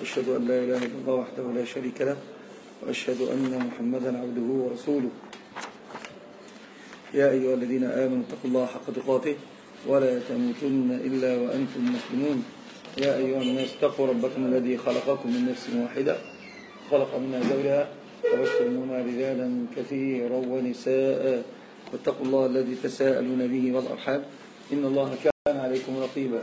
وأشهد أن لا إله إلا الله وحده لا شريك له وأشهد أن محمدا عبده ورسوله. يا أيها الذين آمنوا اتقوا الله حق تقاته ولا تموتن إلا وأنتم مسلمون. يا أيها الناس اتقوا ربكم الذي خلقكم من نفس واحدة خلق منها زوجها وبث منهما رجالا كثيرا ونساء. واتقوا الله الذي تساءلون به والأرحام. إن الله كان عليكم رقيبا.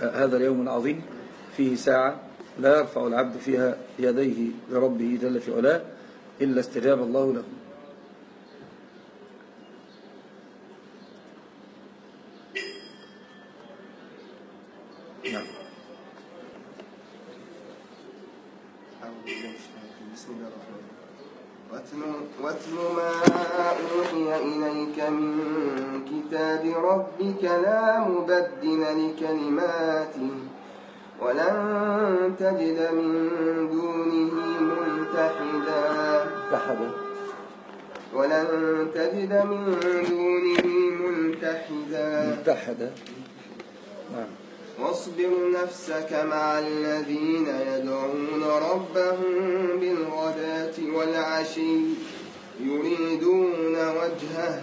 هذا اليوم العظيم فيه ساعة لا يرفع العبد فيها يديه لربه جل في علاه إلا استجاب الله له. نعم. بسم الله الرحمن واتل, واتل ما أوحي إليك من كتاب ربك لا مبدل لكلماته ولن تجد من دونه ملتحدا ولن تجد من دونه ملتحدا متحدة نعم. واصبر نفسك مع الذين يدعون ربهم بالغداة والعشي يريدون وجهه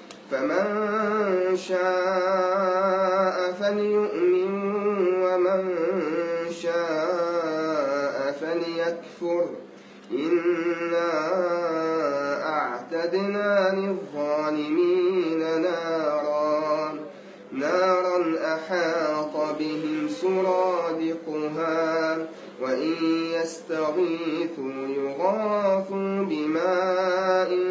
فمن شاء فليؤمن ومن شاء فليكفر. إنا أعتدنا للظالمين نارا. نارا أحاط بهم سرادقها وإن يستغيثوا يغاثوا بماء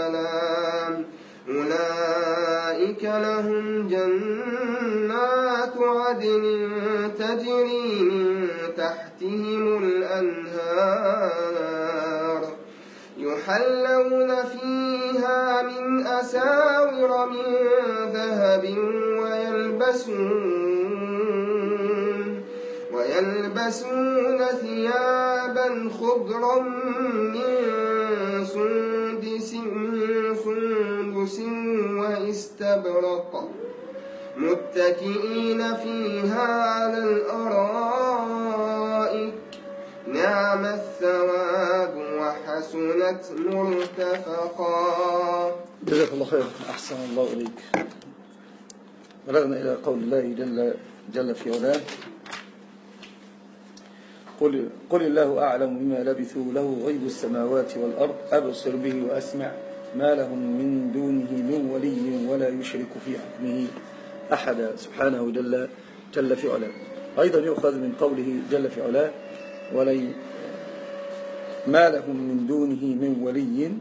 لهم جنات عدن تجري من تحتهم الأنهار يحلون فيها من أساور من ذهب ويلبسون ويلبسون ثيابا خضرا من سندس واستبرق متكئين فيها على الأرائك نعم الثواب وحسنت مرتفقا. جزاك الله خير. أحسن الله إليك. بلغنا إلى قول الله جل, جل في علاه. قل, قل الله أعلم بما لبثوا له غيب السماوات والأرض. أبصر به وأسمع. ما لهم من دونه من ولي ولا يشرك في حكمه أحدا سبحانه جل, جل في علاه. أيضا يؤخذ من قوله جل في علاه ولي ما لهم من دونه من ولي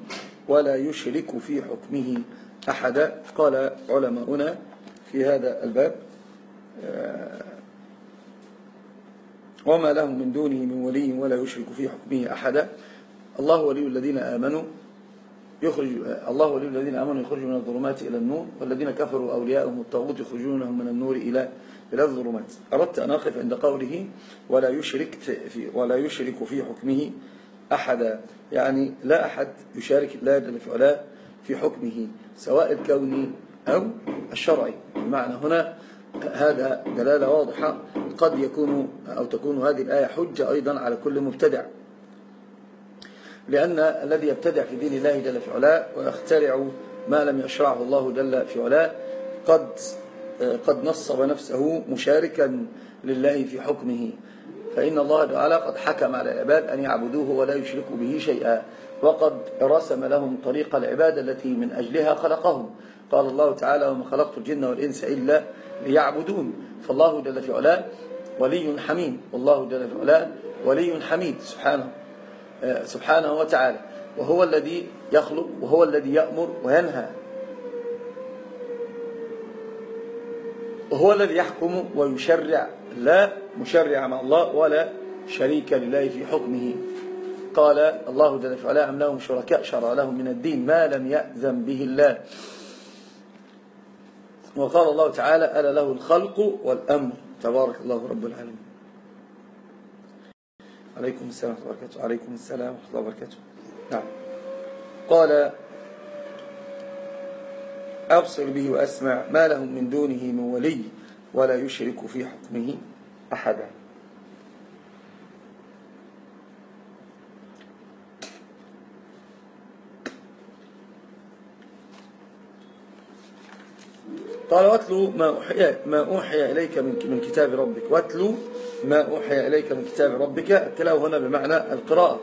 ولا يشرك في حكمه أحدا قال علماؤنا في هذا الباب وما لهم من دونه من ولي ولا يشرك في حكمه أحدا الله ولي الذين آمنوا يخرج الله ولي الذين آمنوا يخرج من الظلمات إلى النور والذين كفروا أولياءهم الطاغوت يخرجونهم من النور إلى إلى الظلمات. أردت أن أقف عند قوله ولا يشرك في ولا يشرك في حكمه أحدا. يعني لا أحد يشارك الله جل في علاه في حكمه سواء الكوني أو الشرعي. المعنى هنا هذا دلالة واضحة. قد يكون أو تكون هذه الآية حجة أيضا على كل مبتدع. لأن الذي يبتدع في دين الله جل في علاه ويخترع ما لم يشرعه الله جل في علاه قد قد نصب نفسه مشاركا لله في حكمه. فإن الله تعالى قد حكم على العباد أن يعبدوه ولا يشركوا به شيئا وقد رسم لهم طريق العبادة التي من أجلها خلقهم. قال الله تعالى وما خلقت الجن والإنس إلا ليعبدون فالله جل في علاه ولي حميد والله جل في علاه ولي حميد. سبحانه. سبحانه وتعالى. وهو الذي يخلق وهو الذي يأمر وينهى. وهو الذي يحكم ويشرع. لا مشرع مع الله ولا شريك لله في حكمه. قال الله جل وعلا أم لهم شركاء شرع لهم من الدين ما لم يأذن به الله. وقال الله تعالى ألا له الخلق والأمر. تبارك الله رب العالمين. عليكم السلام ورحمة الله وبركاته. عليكم السلام ورحمة الله وبركاته. نعم. قال أبصر به وأسمع ما لهم من دونه من ولي ولا يشرك في حكمه أحدا. قال واتلو ما أوحي, ما أوحي إليك من, من كتاب ربك. واتلو ما أوحي إليك من كتاب ربك. التلاو هنا بمعنى القراءة.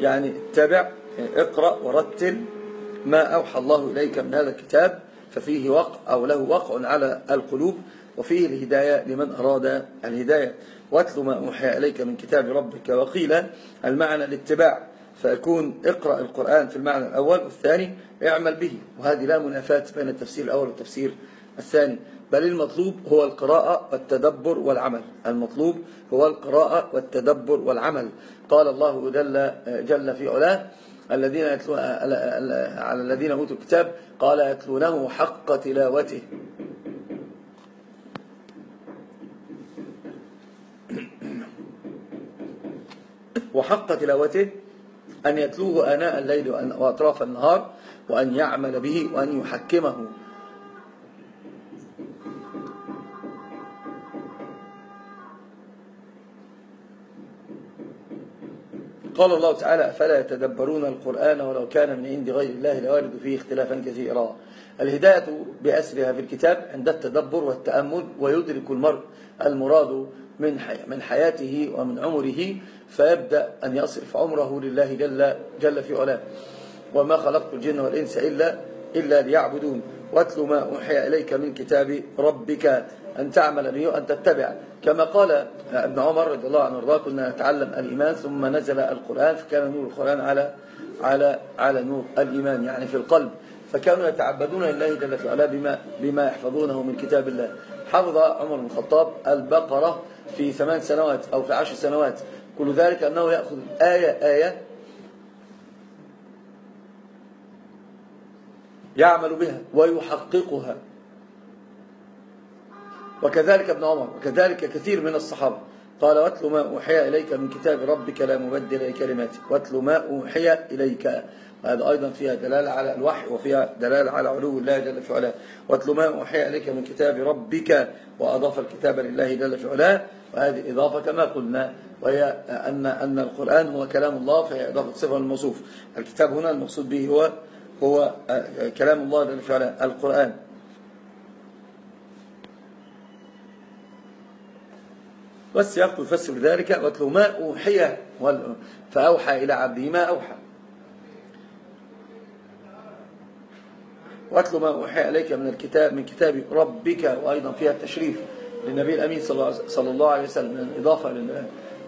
يعني اتبع اقرأ ورتل ما أوحى الله إليك من هذا الكتاب ففيه وقع أو له وقع على القلوب وفيه الهداية لمن أراد الهداية. واتل ما أوحي إليك من كتاب ربك. وقيل المعنى الاتباع فيكون اقرأ القرآن في المعنى الأول والثاني اعمل به. وهذه لا منافاة بين التفسير الأول والتفسير الثاني بل المطلوب هو القراءة والتدبر والعمل. المطلوب هو القراءة والتدبر والعمل. قال الله جل, جل في علاه الذين يتلون على الذين أوتوا الكتاب قال يتلونه حق تلاوته. وحق تلاوته أن يتلوه آناء الليل وأطراف النهار وأن يعمل به وأن يحكمه. قال الله تعالى فلا يتدبرون القرآن ولو كان من عند غير الله لوارد فيه اختلافا كثيرا. الهداية بأسرها في الكتاب عند التدبر والتأمل ويدرك المرء المراد من من حياته ومن عمره فيبدأ أن يصرف عمره لله جل, جل في علاه. وما خلقت الجن والإنس إلا, إلا ليعبدون. واتل ما أوحي إليك من كتاب ربك أن تعمل وأن تتبع. كما قال ابن عمر رضي الله عنه وارضاه كنا نتعلم الإيمان ثم نزل القرآن فكان نور القرآن على على على نور الإيمان يعني في القلب. فكانوا يتعبدون لله جل وعلا بما بما يحفظونه من كتاب الله. حفظ عمر بن الخطاب البقرة في ثمان سنوات أو في عشر سنوات. كل ذلك أنه يأخذ آية آية يعمل بها ويحققها. وكذلك ابن عمر وكذلك كثير من الصحابة قال واتل ما أوحي إليك من كتاب ربك لا مبدل لكلماته واتل ما أوحي إليك. وهذا أيضا فيها دلالة على الوحي وفيها دلالة على علو الله جل في علاه. واتل ما أوحي إليك من كتاب ربك وأضاف الكتاب لله جل في علاه. وهذه إضافة كما قلنا وهي أن أن القرآن هو كلام الله فهي إضافة صفة الموصوف الكتاب هنا المقصود به هو هو كلام الله جل في علاه القرآن والسياق يفسر ذلك واتلو ما أوحي؟ فأوحى إلى عبده ما أوحى. واتلو ما أوحي إليك من الكتاب من كتاب ربك وأيضا فيها التشريف للنبي الأمين صلى الله عليه وسلم إضافة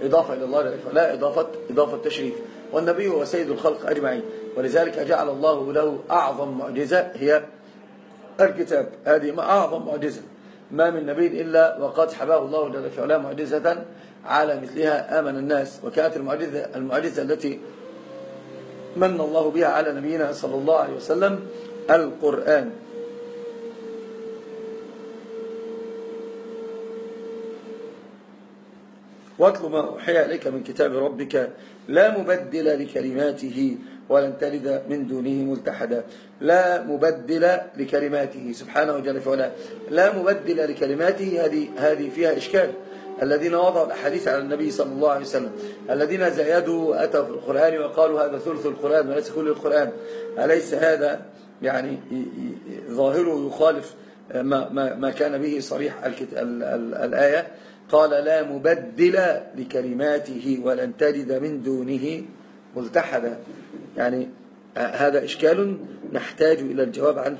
إضافة إلى الله لا إضافة إضافة تشريف. والنبي هو سيد الخلق أجمعين. ولذلك جعل الله له أعظم معجزة هي الكتاب. هذه أعظم معجزة. ما من نبي إلا وقد حباه الله جل في معجزة على مثلها آمن الناس. وكانت المعجزة, المعجزة التي من الله بها على نبينا صلى الله عليه وسلم القرآن. واتل ما أوحي إليك من كتاب ربك لا مبدل لكلماته ولن تلد من دونه ملتحدا. لا مبدل لكلماته. سبحانه وجل فعلا لا مبدل لكلماته. هذه هذه فيها إشكال. الذين وضعوا الأحاديث على النبي صلى الله عليه وسلم. الذين زيدوا وأتوا في القرآن وقالوا هذا ثلث القرآن وليس كل القرآن. أليس هذا يعني ظاهره يخالف ما, ما, ما كان به صريح الآية؟ قال لا مبدل لكلماته ولن تجد من دونه ملتحدا. يعني هذا إشكال نحتاج إلى الجواب عنه.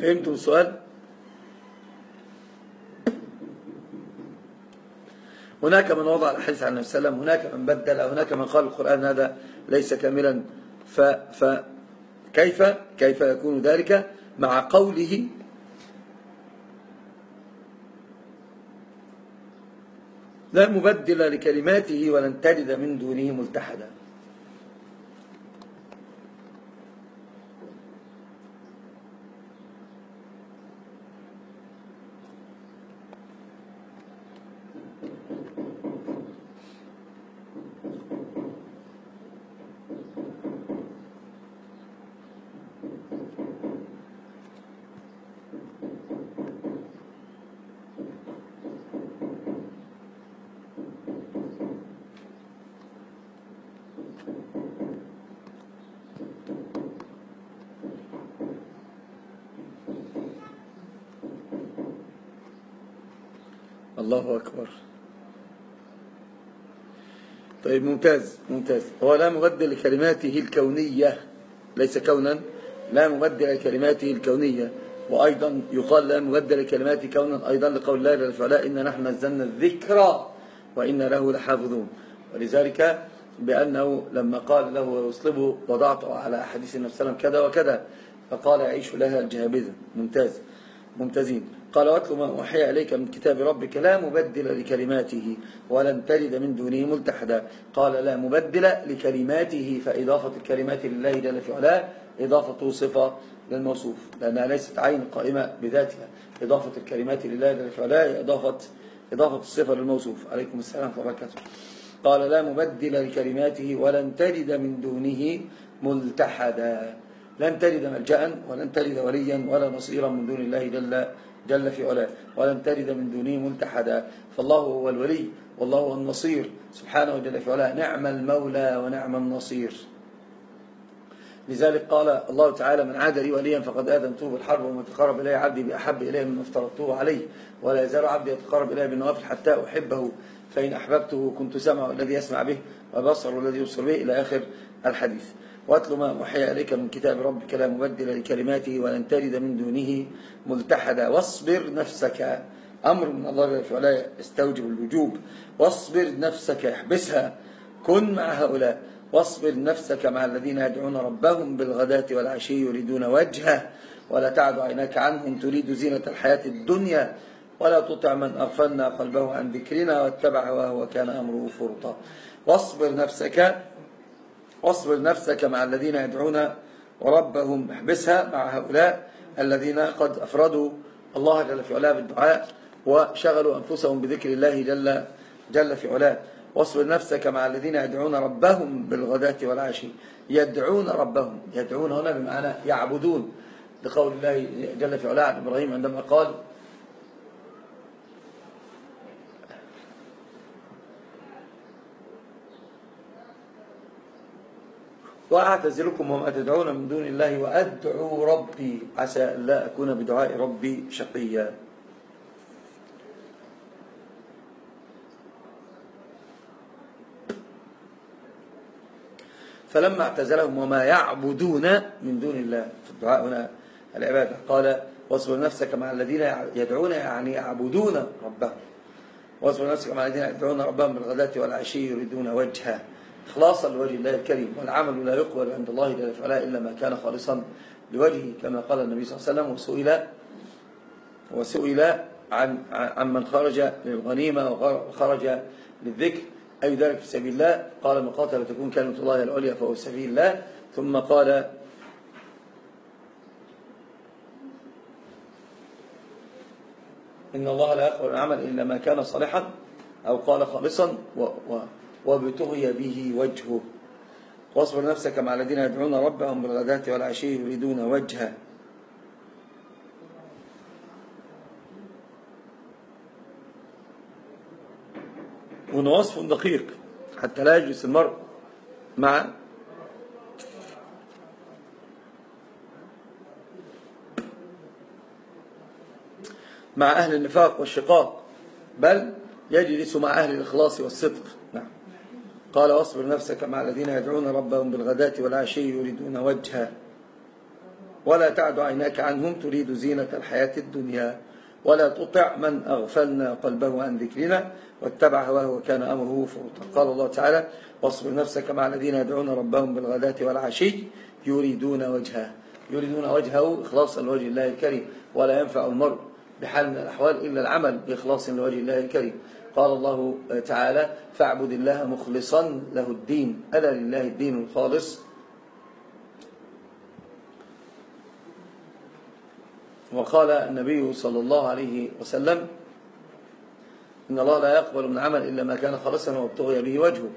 فهمتم السؤال؟ هناك من وضع الحديث عن النبي صلى الله عليه وسلم هناك من بدل هناك من قال القرآن هذا ليس كاملا. فكيف كيف يكون ذلك؟ مع قوله لا مبدل لكلماته ولن تجد من دونه ملتحدا. الله أكبر. طيب ممتاز ممتاز. هو لا مبدل لكلماته الكونية ليس كونا لا مبدل لكلماته الكونية وأيضا يقال لا مبدل لكلماته كونا أيضا لقول الله جل وعلا إن نحن نزلنا الذكر وإن له لحافظون. ولذلك بأنه لما قال له ويصلبه وضعته على أحاديث النبي صلى الله عليه وسلم كذا وكذا فقال يعيش لها الجهابذة. ممتاز ممتازين. قال واتل ما أوحي إليك من كتاب ربك لا مبدل لكلماته ولن تجد من دونه ملتحدا. قال لا مبدل لكلماته فإضافة الكلمات لله جل في علاه إضافة صفة للموصوف لأنها ليست عين قائمة بذاتها. إضافة الكلمات لله جل في علاه إضافة إضافة الصفة للموصوف. عليكم السلام وبركاته قال لا مبدل لكلماته ولن تجد من دونه ملتحدا. لن تجد ملجأ ولن تجد وليا ولا نصيرا من دون الله جل جل في علاه. ولن تجد من دونه ملتحدا فالله هو الولي والله هو النصير. سبحانه وجل في علاه نعم المولى ونعم النصير. لذلك قال الله تعالى من عاد لي وليا فقد آذنته بالحرب ومن تقرب إلي عبدي بأحب إليه مما افترضته عليه ولا يزال عبدي يتقرب إلي بالنوافل حتى أحبه. فإن أحببته كنت سمع الذي يسمع به وبصر الذي يبصر به. إلى آخر الحديث. واتل ما أوحي إليك من كتاب ربك لا مبدل لكلماته ولن تجد من دونه ملتحدا. واصبر نفسك. أمر من الله فعلا يستوجب الوجوب. واصبر نفسك احبسها. كن مع هؤلاء. واصبر نفسك مع الذين يدعون ربهم بالغداة والعشي يريدون وجهه. ولا تعد عيناك عنهم. تريد زينة الحياة الدنيا. ولا تطع من أغفلنا قلبه عن ذكرنا. واتبع وهو كان أمره فرطا. واصبر نفسك. واصبر نفسك مع الذين يدعون ربهم احبسها مع هؤلاء الذين قد أفردوا الله جل في علاه بالدعاء وشغلوا أنفسهم بذكر الله جل, جل في علاه. واصبر نفسك مع الذين يدعون ربهم بالغداة والعشي. يدعون ربهم. يدعون هنا بمعنى يعبدون. لقول الله جل في علاه عن إبراهيم عندما قال وأعتزلكم وما تدعون من دون الله وأدعو ربي. عسى لا أكون بدعاء ربي شقيا. فلما اعتزلهم وما يعبدون من دون الله. في الدعاء هنا العبادة. قال واصبر نفسك مع الذين يدعون يعني يعبدون ربهم. واصبر نفسك مع الذين يدعون ربهم بالغداة والعشي يريدون وجهه. إخلاصا لوجه الله الكريم والعمل لا يقبل عند الله جل وعلا إلا ما كان خالصا لوجهه كما قال النبي صلى الله عليه وسلم وسئل وسئل عن عن من خرج للغنيمة وخرج للذكر أي ذلك في سبيل الله؟ قال من قاتل تكون كلمة الله العليا فهو سبيل الله. ثم قال إن الله لا يقبل العمل إلا ما كان صالحا أو قال خالصا و و وابتغي به وجهه. واصبر نفسك مع الذين يدعون ربهم بالغداة والعشي يريدون وجهه. هنا وصف دقيق حتى لا يجلس المرء مع مع أهل النفاق والشقاق بل يجلس مع أهل الإخلاص والصدق. قال واصبر نفسك مع الذين يدعون ربهم بالغداة والعشي يريدون وجهه ولا تعد عيناك عنهم تريد زينة الحياة الدنيا ولا تطع من أغفلنا قلبه عن ذكرنا واتبع هواه وكان أمره فرطا قال الله تعالى واصبر نفسك مع الذين يدعون ربهم بالغداة والعشي يريدون وجهه. يريدون وجهه إخلاصا لوجه الله الكريم ولا ينفع المرء بحال من الأحوال إلا العمل بإخلاص لوجه الله الكريم. قال الله تعالى فاعبد الله مخلصا له الدين. ألا لله الدين الخالص. وقال النبي صلى الله عليه وسلم إن الله لا يقبل من عمل إلا ما كان خالصا وابتغي به وجهه.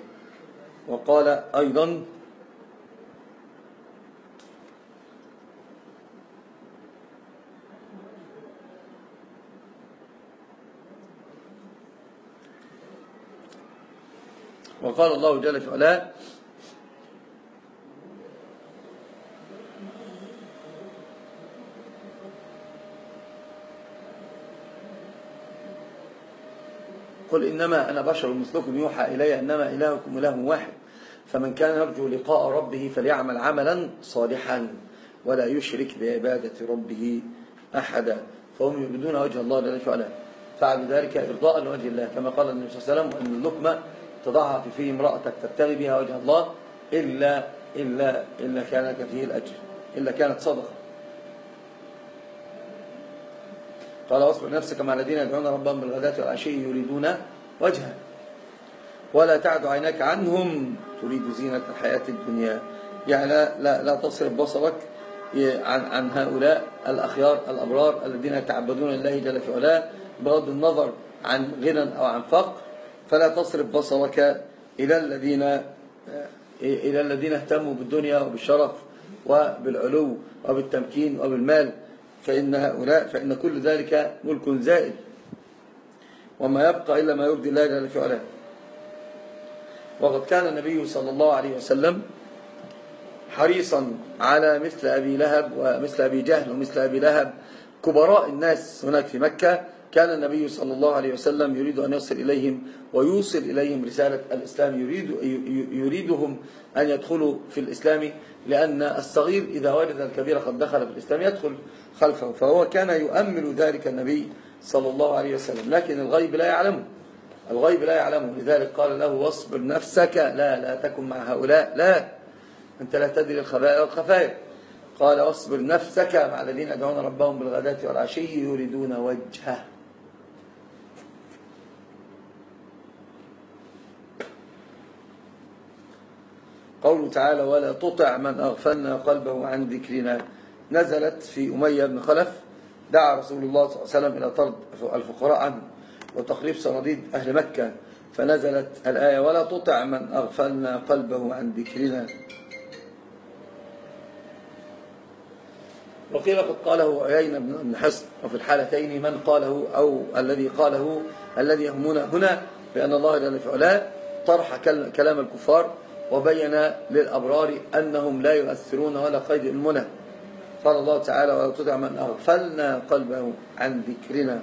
وقال أيضا وقال الله جل في علاه قل إنما أنا بشر مثلكم يوحى إلي أنما إلهكم إله واحد فمن كان يرجو لقاء ربه فليعمل عملا صالحا ولا يشرك بعبادة ربه أحدا. فهم يريدون وجه الله جل وعلا فعل ذلك إرضاء لوجه الله كما قال النبي صلى الله عليه وسلم أن اللقمة تضعها في فيه امرأتك تبتغي بها وجه الله إلا, إلا, إلا كان فيه الأجر إلا كانت صدقة قال واصبر نفسك مع الذين يدعون ربهم بالغداة والعشي يريدون وجهه. ولا تعد عينك عنهم تريد زينة الحياة الدنيا. يعني لا, لا, لا تصرف بصرك عن, عن هؤلاء الأخيار الأبرار الذين يتعبدون لله جل في علاه بغض النظر عن غنى أو عن فقر. فلا تصرف بصرك إلى الذين إلى الذين اهتموا بالدنيا وبالشرف وبالعلو وبالتمكين وبالمال فإن هؤلاء فإن كل ذلك ملك زائد. وما يبقى إلا ما يرضي الله جل في علاه وقد كان النبي صلى الله عليه وسلم حريصا على مثل أبي لهب ومثل أبي جهل ومثل أبي لهب كبراء الناس هناك في مكة كان النبي صلى الله عليه وسلم يريد أن يصل إليهم ويوصل إليهم رسالة الإسلام يريد يريدهم أن يدخلوا في الإسلام لأن الصغير إذا وجد الكبير قد دخل في الإسلام يدخل خلفه فهو كان يؤمل ذلك النبي صلى الله عليه وسلم. لكن الغيب لا يعلمه الغيب لا يعلمه لذلك قال له واصبر نفسك لا لا تكن مع هؤلاء لا. أنت لا تدري الخبائر والخفايا قال واصبر نفسك مع الذين يدعون ربهم بالغداة والعشي يريدون وجهه. قوله تعالى ولا تطع من أغفلنا قلبه عن ذكرنا. نزلت في أمية بن خلف دعا رسول الله صلى الله عليه وسلم إلى طرد الفقراء عنه وتقريب صناديد أهل مكة فنزلت الآية ولا تطع من أغفلنا قلبه عن ذكرنا. وقيل قد قاله عيين بن حصن وفي الحالتين من قاله أو الذي قاله الذي يهمنا هنا بأن الله جل في طرح كلام الكفار وبين للأبرار أنهم لا يؤثرون ولا قيد المنى. قال الله تعالى ولا تدع من أغفلنا قلبه عن ذكرنا.